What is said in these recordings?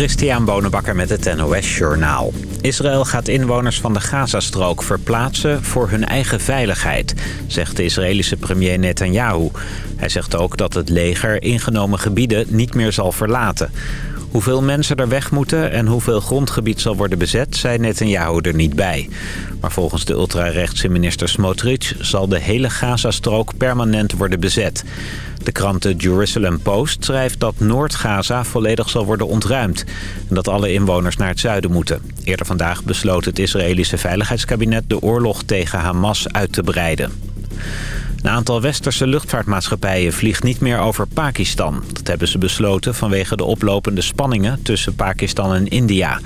Christian Bonenbakker met het NOS Journaal. Israël gaat inwoners van de Gazastrook verplaatsen voor hun eigen veiligheid, zegt de Israëlische premier Netanyahu. Hij zegt ook dat het leger ingenomen gebieden niet meer zal verlaten. Hoeveel mensen er weg moeten en hoeveel grondgebied zal worden bezet, zei Netanyahu er niet bij. Maar volgens de ultrarechtse minister Smotrich zal de hele Gazastrook permanent worden bezet. De krant The Jerusalem Post schrijft dat Noord-Gaza volledig zal worden ontruimd... en dat alle inwoners naar het zuiden moeten. Eerder vandaag besloot het Israëlische Veiligheidskabinet de oorlog tegen Hamas uit te breiden. Een aantal westerse luchtvaartmaatschappijen vliegt niet meer over Pakistan. Dat hebben ze besloten vanwege de oplopende spanningen tussen Pakistan en India.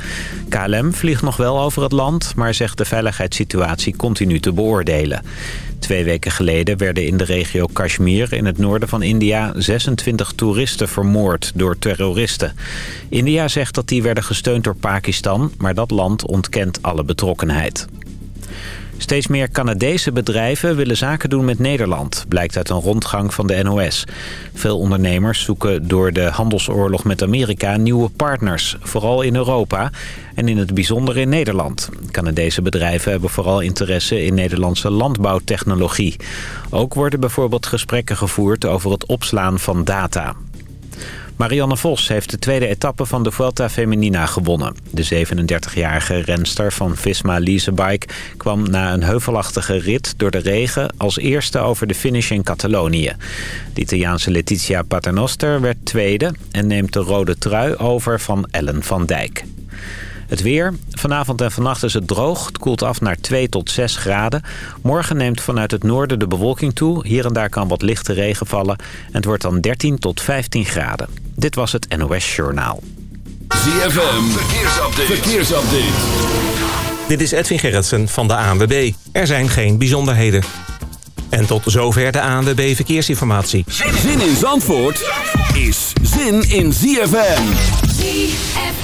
KLM vliegt nog wel over het land, maar zegt de veiligheidssituatie continu te beoordelen. Twee weken geleden werden in de regio Kashmir in het noorden van India 26 toeristen vermoord door terroristen. India zegt dat die werden gesteund door Pakistan, maar dat land ontkent alle betrokkenheid. Steeds meer Canadese bedrijven willen zaken doen met Nederland, blijkt uit een rondgang van de NOS. Veel ondernemers zoeken door de handelsoorlog met Amerika nieuwe partners, vooral in Europa en in het bijzonder in Nederland. Canadese bedrijven hebben vooral interesse in Nederlandse landbouwtechnologie. Ook worden bijvoorbeeld gesprekken gevoerd over het opslaan van data. Marianne Vos heeft de tweede etappe van de Vuelta Feminina gewonnen. De 37-jarige renster van Visma Leasebike kwam na een heuvelachtige rit door de regen als eerste over de finish in Catalonië. De Italiaanse Letizia Paternoster werd tweede en neemt de rode trui over van Ellen van Dijk. Het weer. Vanavond en vannacht is het droog. Het koelt af naar 2 tot 6 graden. Morgen neemt vanuit het noorden de bewolking toe. Hier en daar kan wat lichte regen vallen. En het wordt dan 13 tot 15 graden. Dit was het NOS Journaal. ZFM. Verkeersupdate. Verkeersupdate. Dit is Edwin Gerritsen van de ANWB. Er zijn geen bijzonderheden. En tot zover de ANWB Verkeersinformatie. Zin in Zandvoort is zin in ZFM. ZFM.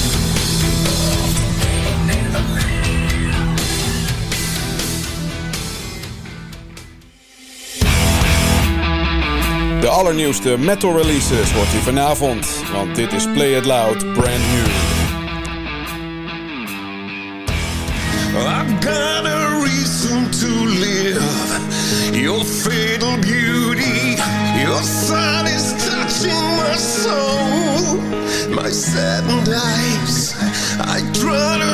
De allernieuwste metal releases hoort u vanavond, want dit is Play It Loud brand new. I've got a reason to live. Your fatal beauty, your sun is touching my soul. My saddened eyes, I try to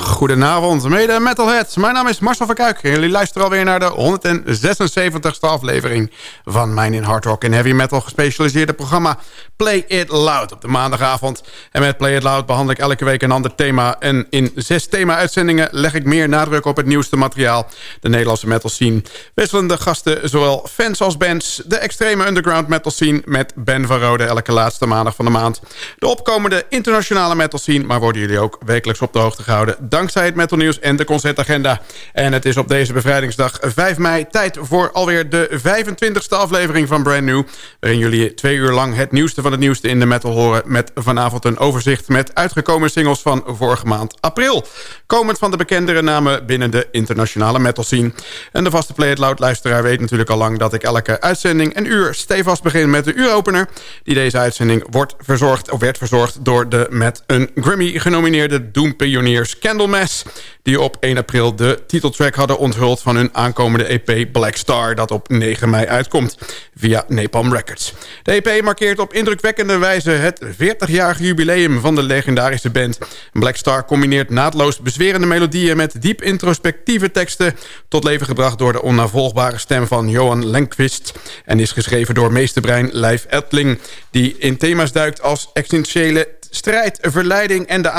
goedenavond, mede metalheads. Mijn naam is Marcel van Kuik en jullie luisteren alweer naar de 176ste aflevering van mijn in hard rock en heavy metal gespecialiseerde programma Play It Loud op de maandagavond. En met Play It Loud behandel ik elke week een ander thema en in zes thema-uitzendingen leg ik meer nadruk op het nieuwste materiaal, de Nederlandse metal scene. Wisselende gasten, zowel fans als bands, de extreme underground metal scene met Ben van Rode elke laatste maandag van de maand. De opkomende internationale metal scene, maar worden jullie ook wekelijks op de hoogte gehouden... dankzij het Metal Nieuws en de concertagenda. En het is op deze bevrijdingsdag 5 mei tijd voor alweer de 25e aflevering van Brand New... waarin jullie twee uur lang het nieuwste van het nieuwste in de metal horen... met vanavond een overzicht met uitgekomen singles van vorige maand april. Komend van de bekendere namen binnen de internationale metal scene. En de vaste Play It Loud luisteraar weet natuurlijk al lang... dat ik elke uitzending een uur stevast begin met de uuropener... die deze uitzending wordt verzorgd, of werd verzorgd door de met een Grammy genomineerde Candlemass... die op 1 april de titeltrack hadden onthuld van hun aankomende EP Black Star... dat op 9 mei uitkomt via Napalm Records. De EP markeert op indrukwekkende wijze het 40-jarige jubileum van de legendarische band. Black Star combineert naadloos bezwerende melodieën... met diep introspectieve teksten tot leven gebracht door de onnavolgbare stem van Johan Lenquist... en is geschreven door meesterbrein Lijf Etling... die in thema's duikt als essentiële strijd, verleiding en de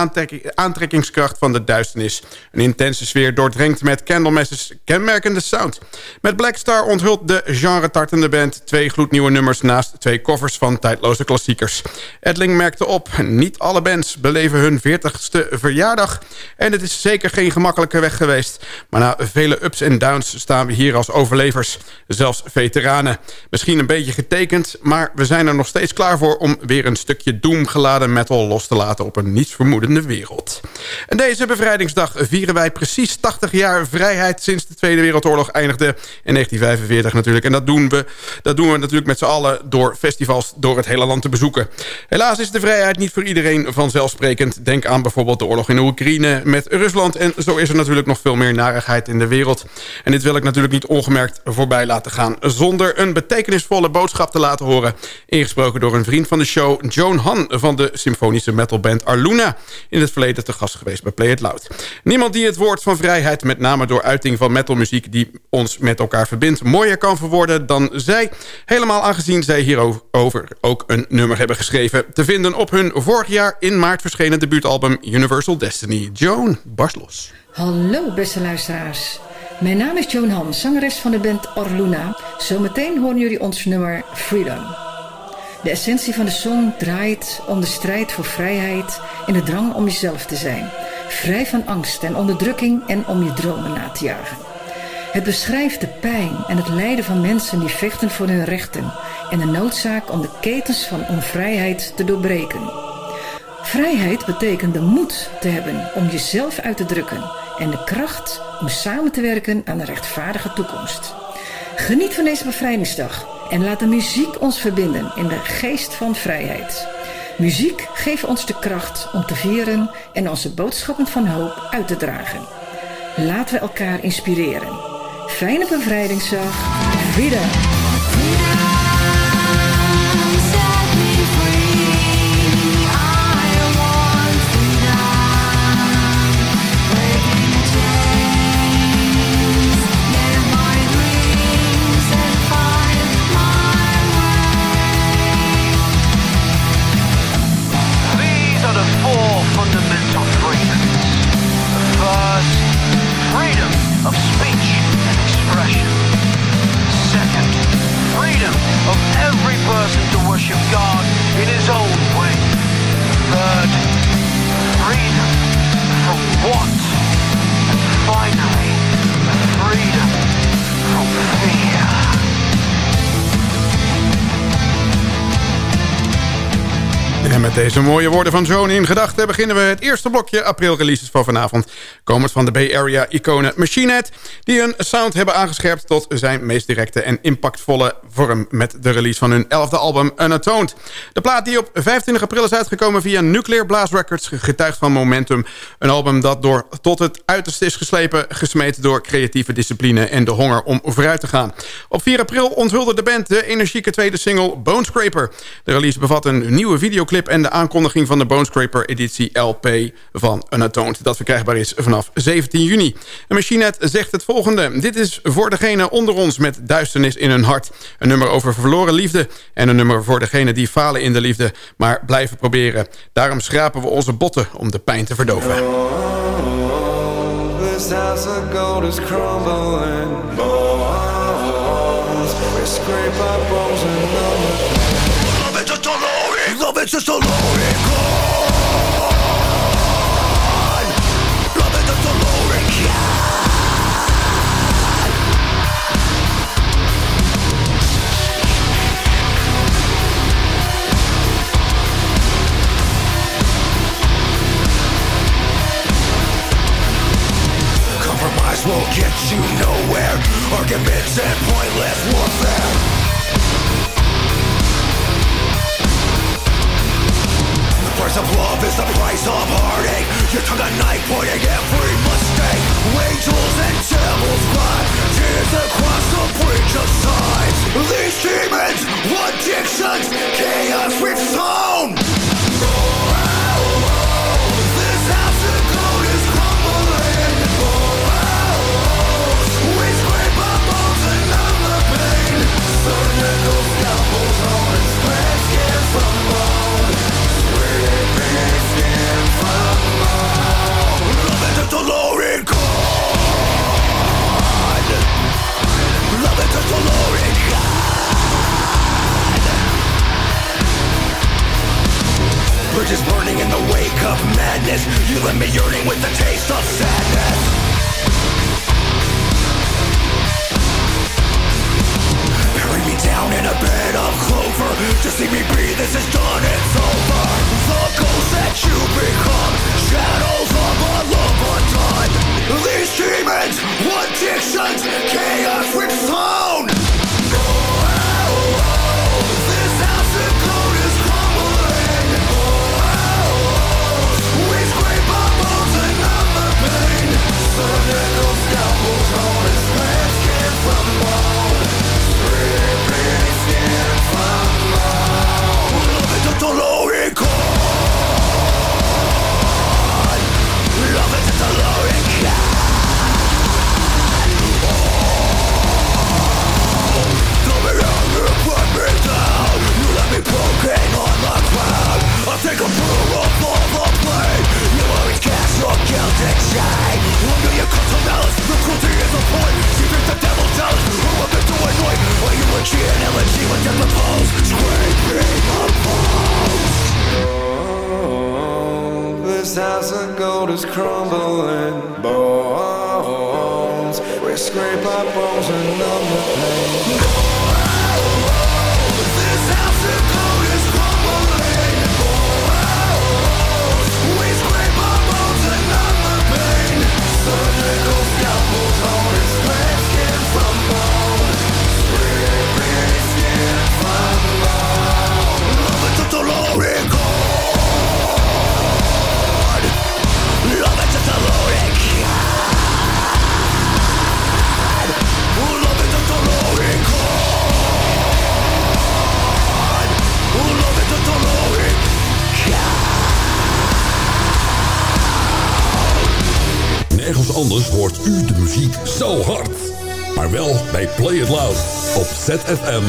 aantrekkingskracht van de duisternis. Een intense sfeer doordrenkt met Candlemass's kenmerkende sound. Met Black Star onthult de genre-tartende band twee gloednieuwe nummers... naast twee covers van tijdloze klassiekers. Edling merkte op, niet alle bands beleven hun 40ste verjaardag... en het is zeker geen gemakkelijke weg geweest. Maar na vele ups en downs staan we hier als overlevers. Zelfs veteranen. Misschien een beetje getekend, maar we zijn er nog steeds klaar voor... om weer een stukje doemgeladen metal los te laten op een nietsvermoedende wereld. En deze bevrijdingsdag vieren wij precies 80 jaar vrijheid... sinds de Tweede Wereldoorlog eindigde in 1945 natuurlijk. En dat doen we, dat doen we natuurlijk met z'n allen door festivals door het hele land te bezoeken. Helaas is de vrijheid niet voor iedereen vanzelfsprekend. Denk aan bijvoorbeeld de oorlog in Oekraïne met Rusland. En zo is er natuurlijk nog veel meer narigheid in de wereld. En dit wil ik natuurlijk niet ongemerkt voorbij laten gaan... zonder een betekenisvolle boodschap te laten horen. Ingesproken door een vriend van de show, Joan Han van de Symfonie elektronische metalband Arluna... in het verleden te gast geweest bij Play It Loud. Niemand die het woord van vrijheid, met name door uiting van metalmuziek... die ons met elkaar verbindt, mooier kan verwoorden dan zij. Helemaal aangezien zij hierover ook een nummer hebben geschreven... te vinden op hun vorig jaar in maart verschenen debuutalbum Universal Destiny. Joan, Barslos. Hallo beste luisteraars. Mijn naam is Joan Han, zangeres van de band Orluna. Zometeen horen jullie ons nummer Freedom. De essentie van de song draait om de strijd voor vrijheid en de drang om jezelf te zijn. Vrij van angst en onderdrukking en om je dromen na te jagen. Het beschrijft de pijn en het lijden van mensen die vechten voor hun rechten en de noodzaak om de ketens van onvrijheid te doorbreken. Vrijheid betekent de moed te hebben om jezelf uit te drukken en de kracht om samen te werken aan een rechtvaardige toekomst. Geniet van deze bevrijdingsdag en laat de muziek ons verbinden in de geest van vrijheid. Muziek geeft ons de kracht om te vieren en onze boodschappen van hoop uit te dragen. Laten we elkaar inspireren. Fijne bevrijdingsdag. Vida. Deze mooie woorden van Joan in gedachten beginnen we het eerste blokje april releases van vanavond. Komend van de Bay Area iconen Machine Head, die hun sound hebben aangescherpt tot zijn meest directe en impactvolle vorm met de release van hun elfde album Unatoned. De plaat die op 25 april is uitgekomen via Nuclear Blast Records getuigt van Momentum. Een album dat door tot het uiterste is geslepen, gesmeed door creatieve discipline en de honger om vooruit te gaan. Op 4 april onthulde de band de energieke tweede single Bone Scraper. De release bevat een nieuwe videoclip en de aankondiging van de Bonescraper editie LP van Unatoned... dat verkrijgbaar is vanaf 17 juni. En Machinet zegt het volgende. Dit is voor degene onder ons met duisternis in hun hart. Een nummer over verloren liefde en een nummer voor degene die falen in de liefde... maar blijven proberen. Daarom schrapen we onze botten om de pijn te verdoven. This house of gold is crumbling. Bones, we scrape our bones and number. Love it just a Arguments and pointless warfare. The price of love is the price of heartache. Your tongue a knife pointing every mistake. Angels and devils cry. Tears across the bridge of sides. These demons, addictions, chaos we've. Bridges burning in the wake of madness. You left me yearning with the taste of sadness. Down in a bed of clover. To see me breathe, this is done, it's over. The ghost that you become Shadows of a love undone These demons, addictions, chaos we've sown. This house of gold is crumbling. We scrape our bones and numb the pain. Surgical Scraping ZFM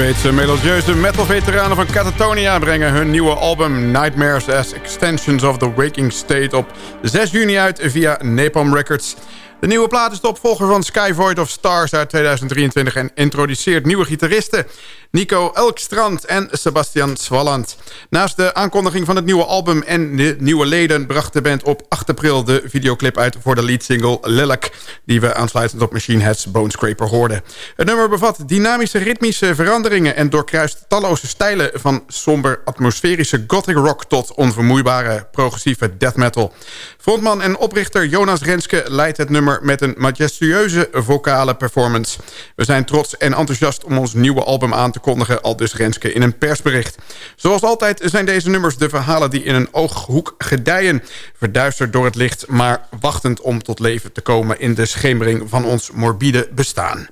Zweedse melodieuze metal-veteranen van Catatonia brengen hun nieuwe album Nightmares as Extensions of the Waking State op 6 juni uit via Napalm Records. De nieuwe plaat is de opvolger van Sky Void of Stars uit 2023 en introduceert nieuwe gitaristen Nico Elkstrand en Sebastian Swalland. Naast de aankondiging van het nieuwe album en de nieuwe leden bracht de band op 8 april de videoclip uit voor de leadsingle Lilac, die we aansluitend op Machine Head's Bonescraper hoorden. Het nummer bevat dynamische ritmische veranderingen en doorkruist talloze stijlen van somber atmosferische gothic rock tot onvermoeibare progressieve death metal. Frontman en oprichter Jonas Renske leidt het nummer met een majestueuze vocale performance. We zijn trots en enthousiast om ons nieuwe album aan te kondigen... al dus Renske in een persbericht. Zoals altijd zijn deze nummers de verhalen die in een ooghoek gedijen. Verduisterd door het licht, maar wachtend om tot leven te komen... in de schemering van ons morbide bestaan.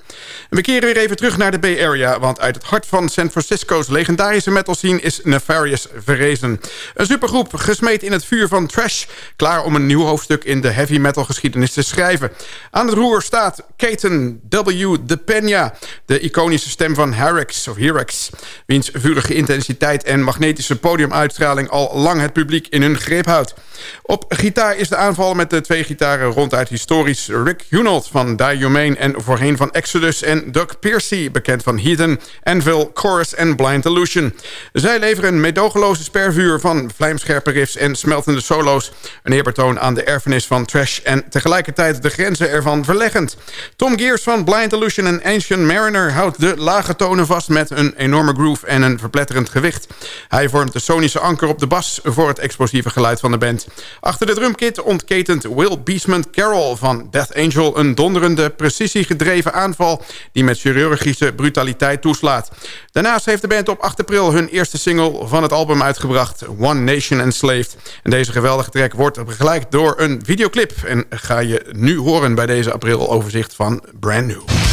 we keren weer even terug naar de Bay Area... want uit het hart van San Francisco's legendarische metal scene... is Nefarious verrezen. Een supergroep gesmeed in het vuur van trash... klaar om een nieuw hoofdstuk in de heavy metal geschiedenis te schrijven. Aan het roer staat Caton W. de Peña, de iconische stem van Hyrax, of Hyrax, wiens vurige intensiteit en magnetische podiumuitstraling al lang het publiek in hun greep houdt. Op gitaar is de aanval met de twee gitaren ronduit historisch Rick Hunold van Die Humane en voorheen van Exodus en Doug Piercy, bekend van Heathen, Anvil, Chorus en Blind Illusion. Zij leveren een medogeloze spervuur van vlijmscherpe riffs en smeltende solo's, een aan de erfenis van trash en tegelijkertijd de grenzen ervan verleggend. Tom Gears van Blind Illusion en Ancient Mariner houdt de lage tonen vast met een enorme groove en een verpletterend gewicht. Hij vormt de sonische anker op de bas voor het explosieve geluid van de band. Achter de drumkit ontketent Will Beesman Carroll van Death Angel... een donderende, precisiegedreven aanval... die met chirurgische brutaliteit toeslaat. Daarnaast heeft de band op 8 april hun eerste single van het album uitgebracht... One Nation Enslaved. En deze geweldige track wordt begeleid door een videoclip. En ga je nu horen bij deze april overzicht van Brand New.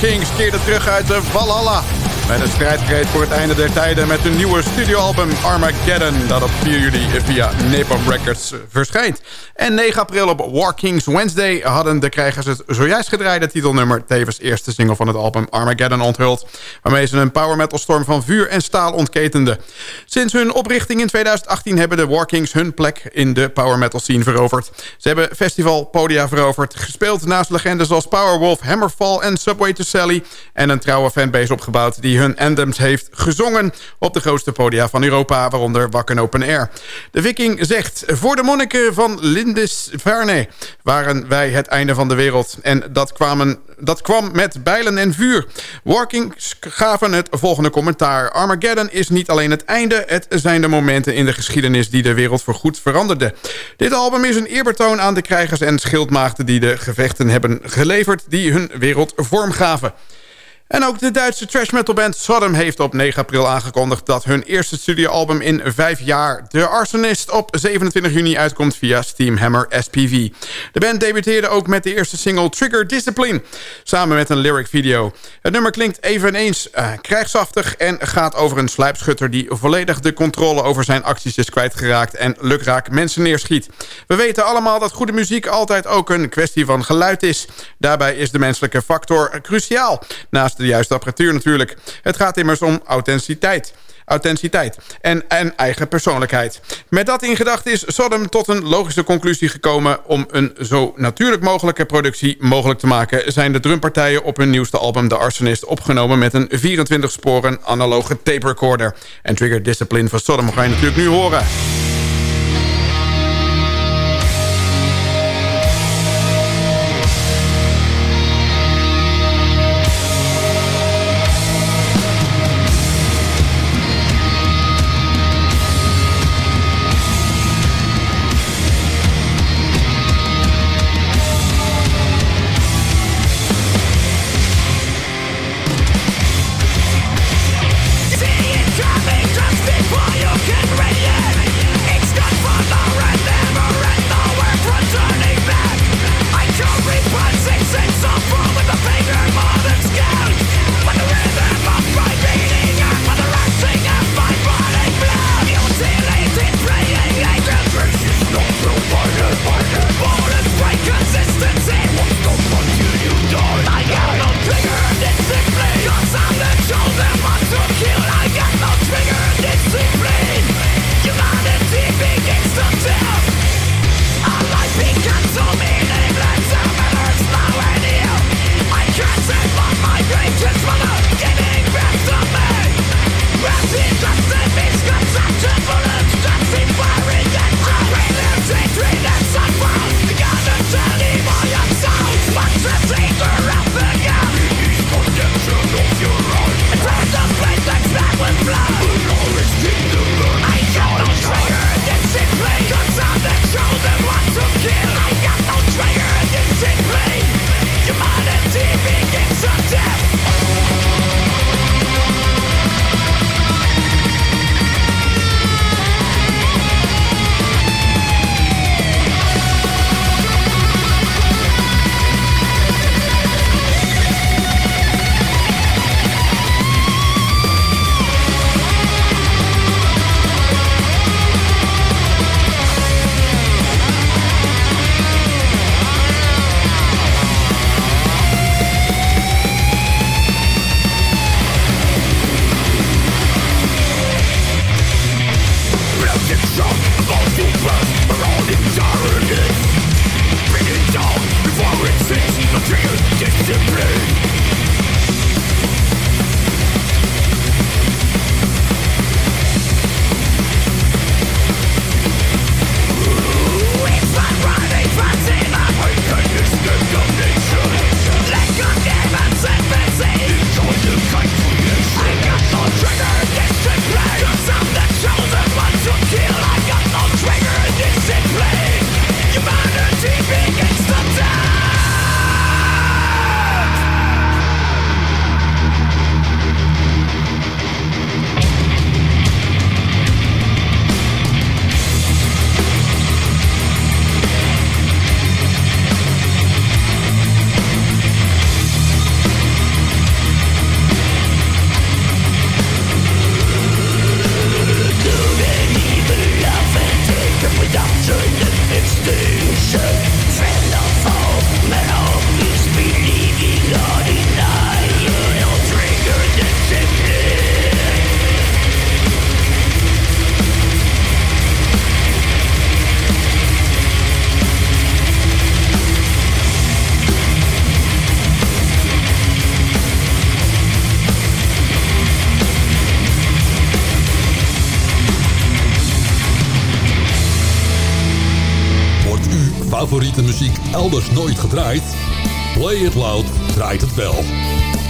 Kings keerde terug uit de Valhalla. Met een strijdkreet voor het einde der tijden met hun nieuwe studioalbum Armageddon... dat op 4 juli via Napalm Records verschijnt. En 9 april op War Kings Wednesday hadden de krijgers het zojuist gedraaide titelnummer... tevens eerste single van het album Armageddon onthuld... waarmee ze een power metal storm van vuur en staal ontketenden. Sinds hun oprichting in 2018 hebben de War Kings hun plek in de power metal scene veroverd. Ze hebben festivalpodia veroverd, gespeeld naast legendes als Powerwolf, Hammerfall en Subway to Sally... en een trouwe fanbase opgebouwd die hun anthems heeft gezongen... op de grootste podia van Europa, waaronder Wakken Open Air. De Viking zegt, voor de monniken van Lindisfarne waren wij het einde van de wereld. En dat, kwamen, dat kwam met bijlen en vuur. Warkings gaven het volgende commentaar. Armageddon is niet alleen het einde, het zijn de momenten in de geschiedenis die de wereld voorgoed veranderden. Dit album is een eerbetoon aan de krijgers en schildmaagden die de gevechten hebben geleverd die hun wereld vorm gaven. En ook de Duitse trash metal band Sodom heeft op 9 april aangekondigd... dat hun eerste studioalbum in vijf jaar, The Arsonist... op 27 juni uitkomt via Steamhammer SPV. De band debuteerde ook met de eerste single Trigger Discipline... samen met een lyric video. Het nummer klinkt eveneens uh, en gaat over een slijpschutter die volledig de controle over zijn acties is kwijtgeraakt... en lukraak mensen neerschiet. We weten allemaal dat goede muziek altijd ook een kwestie van geluid is. Daarbij is de menselijke factor cruciaal. Naast de juiste apparatuur natuurlijk. Het gaat immers om authenticiteit authenticiteit en, en eigen persoonlijkheid. Met dat in gedachten is Sodom tot een logische conclusie gekomen... om een zo natuurlijk mogelijke productie mogelijk te maken... zijn de drumpartijen op hun nieuwste album The Arsonist opgenomen... met een 24-sporen analoge tape recorder. En Trigger Discipline van Sodom ga je natuurlijk nu horen.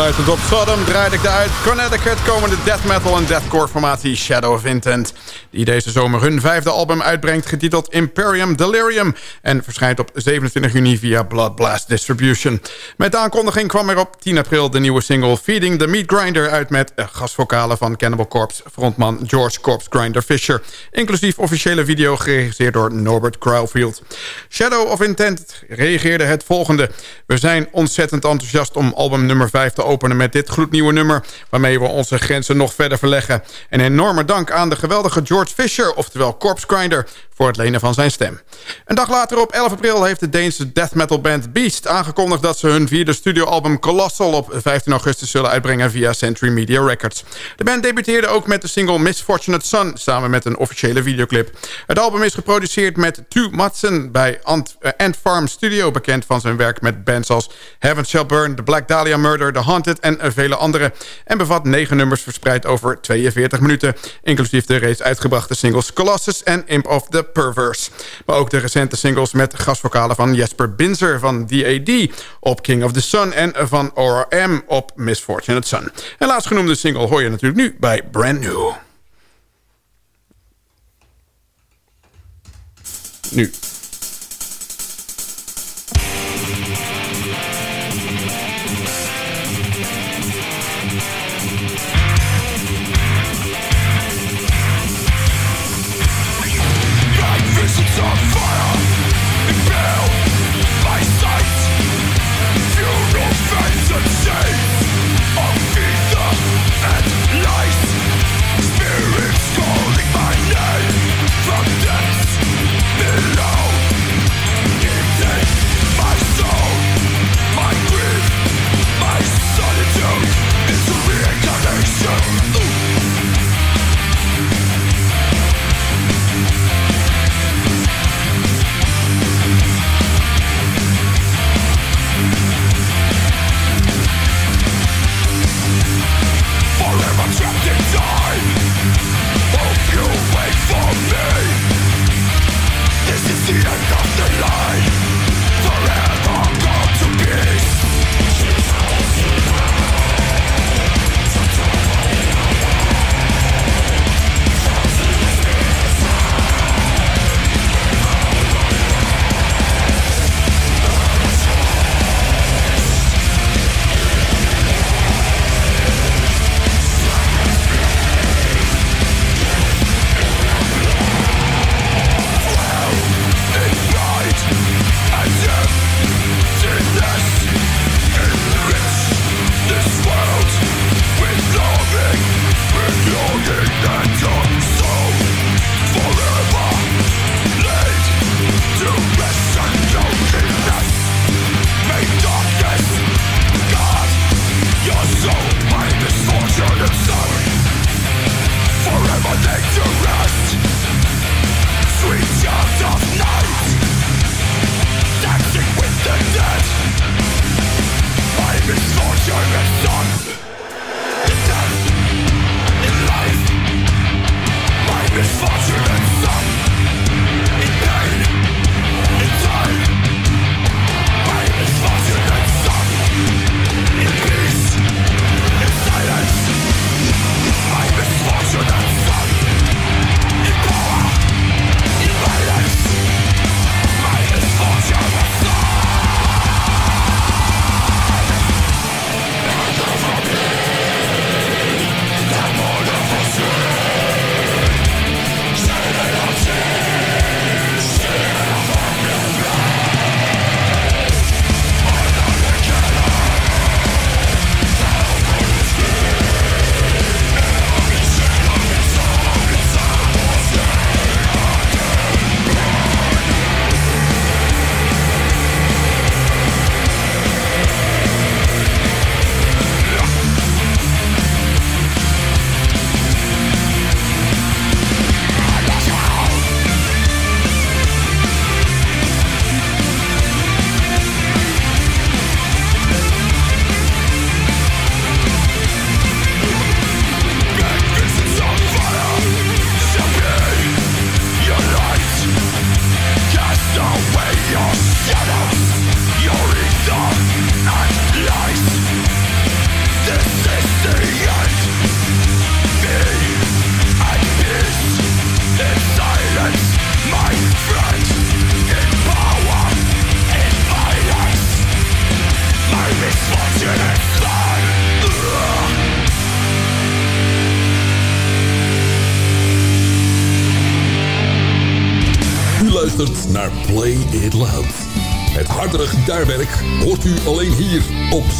Aansluitend op Sodom draaide ik de uit Connecticut komende death metal en deathcore formatie Shadow of Intent. Die deze zomer hun vijfde album uitbrengt getiteld Imperium Delirium. En verschijnt op 27 juni via Blood Blast Distribution. Met de aankondiging kwam er op 10 april de nieuwe single Feeding the Meat Grinder uit met gastvokalen van Cannibal Corpse frontman George Corpse Grinder Fisher. Inclusief officiële video geregisseerd door Norbert Crowfield. Shadow of Intent reageerde het volgende. We zijn ontzettend enthousiast om album nummer 5 5 te openen met dit gloednieuwe nummer... waarmee we onze grenzen nog verder verleggen. Een enorme dank aan de geweldige George Fisher, oftewel Corpse Grinder voor het lenen van zijn stem. Een dag later op 11 april heeft de Deense death metal band Beast aangekondigd dat ze hun vierde studioalbum Colossal op 15 augustus zullen uitbrengen via Century Media Records. De band debuteerde ook met de single Misfortunate Son samen met een officiële videoclip. Het album is geproduceerd met Tu Madsen bij Ant, uh, Ant Farm Studio, bekend van zijn werk met bands als Heaven Shall Burn, The Black Dahlia Murder, The Haunted en vele andere. En bevat negen nummers verspreid over 42 minuten, inclusief de reeds uitgebrachte singles Colossus en Imp of the Perverse. Maar ook de recente singles met gastvokalen van Jesper Binzer van DAD op King of the Sun... en van ORM op Misfortunate Sun. En laatstgenoemde single hoor je natuurlijk nu bij Brand New. Nu.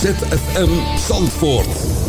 ZFM Zandvoort.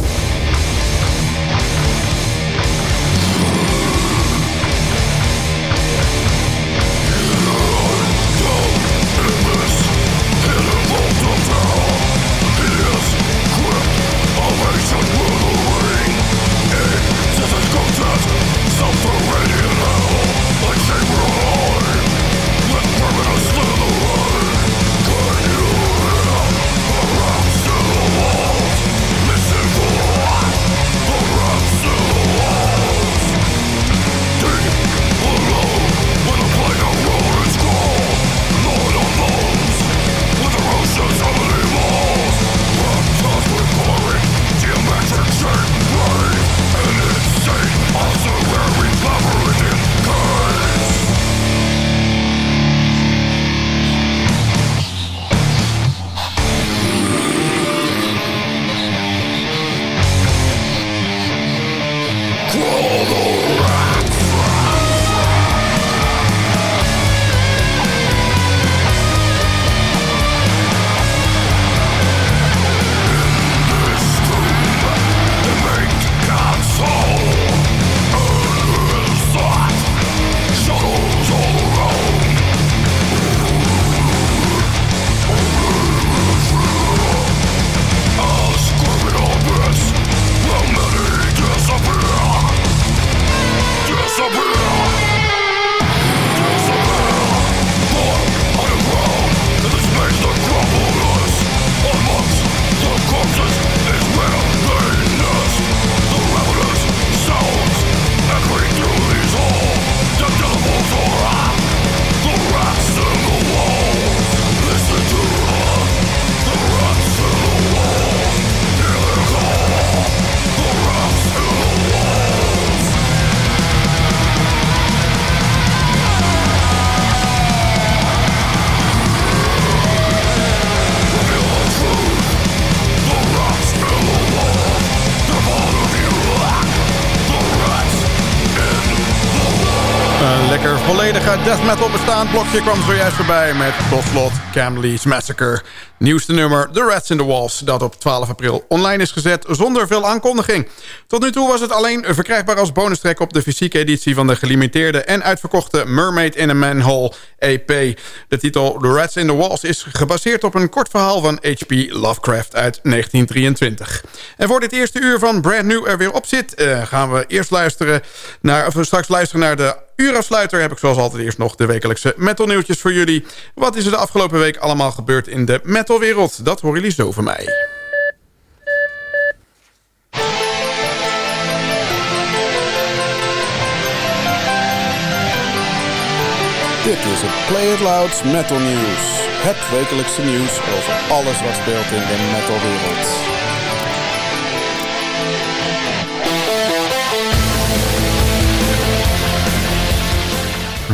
Bestaand blokje kwam zojuist voorbij met tot slot Camley's Massacre. Nieuwste nummer The Rats in the Walls dat op 12 april online is gezet zonder veel aankondiging. Tot nu toe was het alleen verkrijgbaar als bonustrack op de fysieke editie van de gelimiteerde en uitverkochte Mermaid in a Manhole EP. De titel The Rats in the Walls is gebaseerd op een kort verhaal van H.P. Lovecraft uit 1923. En voor dit eerste uur van Brand New er weer op zit, uh, gaan we eerst luisteren naar, of straks luisteren naar de uurafsluiter heb ik zoals altijd eerst nog de wekelijkse metal nieuwtjes voor jullie. Wat is er de afgelopen week allemaal gebeurd in de metalwereld? Dat horen jullie zo van mij. Dit is het Play It Loud Metal News. Het wekelijkse nieuws over alles wat speelt in de metalwereld.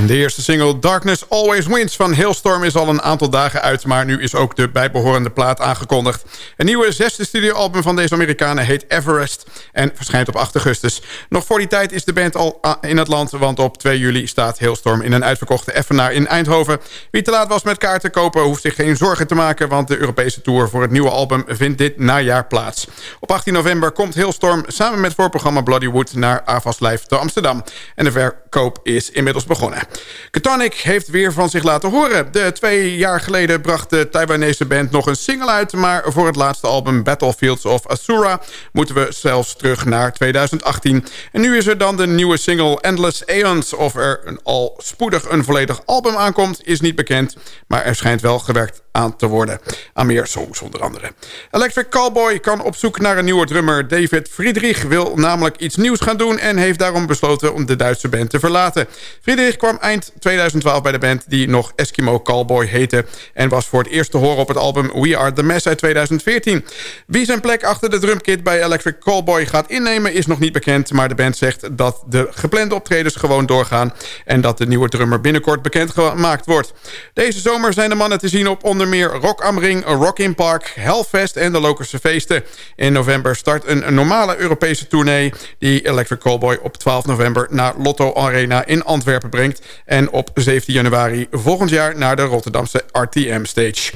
De eerste single Darkness Always Wins van Hailstorm is al een aantal dagen uit... maar nu is ook de bijbehorende plaat aangekondigd. Een nieuwe zesde studioalbum van deze Amerikanen heet Everest... en verschijnt op 8 augustus. Nog voor die tijd is de band al in het land... want op 2 juli staat Hailstorm in een uitverkochte Effenaar in Eindhoven. Wie te laat was met kaarten kopen hoeft zich geen zorgen te maken... want de Europese tour voor het nieuwe album vindt dit najaar plaats. Op 18 november komt Hailstorm samen met voorprogramma Bloodywood... naar Avas Live te Amsterdam. En de verkoop is inmiddels begonnen. Ketonic heeft weer van zich laten horen. De twee jaar geleden bracht de Taiwanese band nog een single uit... maar voor het laatste album Battlefields of Asura... moeten we zelfs terug naar 2018. En nu is er dan de nieuwe single Endless Aeons. Of er een al spoedig een volledig album aankomt, is niet bekend... maar er schijnt wel gewerkt aan te worden. Aan meer songs onder andere. Electric Callboy kan op zoek naar een nieuwe drummer. David Friedrich wil namelijk iets nieuws gaan doen... en heeft daarom besloten om de Duitse band te verlaten. Friedrich kwam eind 2012 bij de band die nog Eskimo Callboy heette... en was voor het eerst te horen op het album We Are The Mess uit 2014. Wie zijn plek achter de drumkit bij Electric Callboy gaat innemen is nog niet bekend... maar de band zegt dat de geplande optredens gewoon doorgaan... en dat de nieuwe drummer binnenkort bekend gemaakt wordt. Deze zomer zijn de mannen te zien op onder meer Rock am Ring, Rock in Park, Hellfest en de Lokerse Feesten. In november start een normale Europese tournee... die Electric Callboy op 12 november naar Lotto Arena in Antwerpen brengt... en op 17 januari volgend jaar naar de Rotterdamse RTM Stage.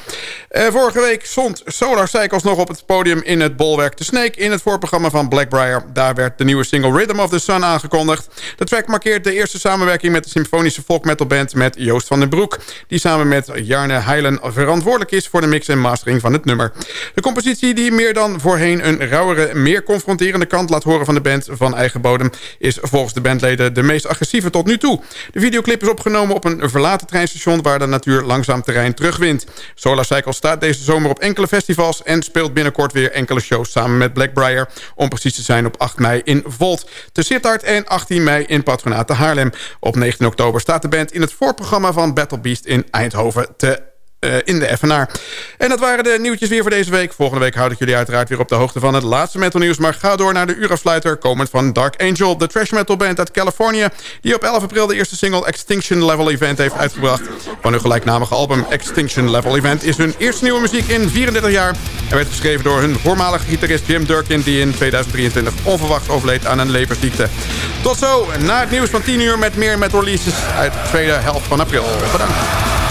Uh, vorige week stond Solar Cycles nog op het podium in het bolwerk The Snake... in het voorprogramma van Blackbriar. Daar werd de nieuwe single Rhythm of the Sun aangekondigd. De track markeert de eerste samenwerking met de symfonische folk metal band... met Joost van den Broek, die samen met Jarne Heilen verantwoordelijk is... voor de mix en mastering van het nummer. De compositie die meer dan voorheen een rauwere, meer confronterende kant laat horen van de band van eigen bodem... is volgens de bandleden de meest agressieve tot nu toe. De videoclip is opgenomen op een verlaten treinstation... waar de natuur langzaam terrein terugwint. Solar Cycle staat deze zomer op enkele festivals... en speelt binnenkort weer enkele shows samen met Blackbriar... om precies te zijn op 8 mei in Volt, te Sittard... en 18 mei in Patronaat Haarlem. Op 19 oktober staat de band in het voorprogramma van Battle Beast in Eindhoven te uh, in de FNR. En dat waren de nieuwtjes weer voor deze week. Volgende week houd ik jullie uiteraard weer op de hoogte van het laatste metal nieuws. Maar ga door naar de uurafsluiter, komend van Dark Angel, de trash metal band uit Californië, die op 11 april de eerste single Extinction Level Event heeft uitgebracht. Van hun gelijknamige album Extinction Level Event is hun eerste nieuwe muziek in 34 jaar. En werd geschreven door hun voormalige gitarist Jim Durkin, die in 2023 onverwacht overleed aan een leverziekte. Tot zo, na het nieuws van 10 uur met meer metal releases uit de tweede helft van april. Bedankt.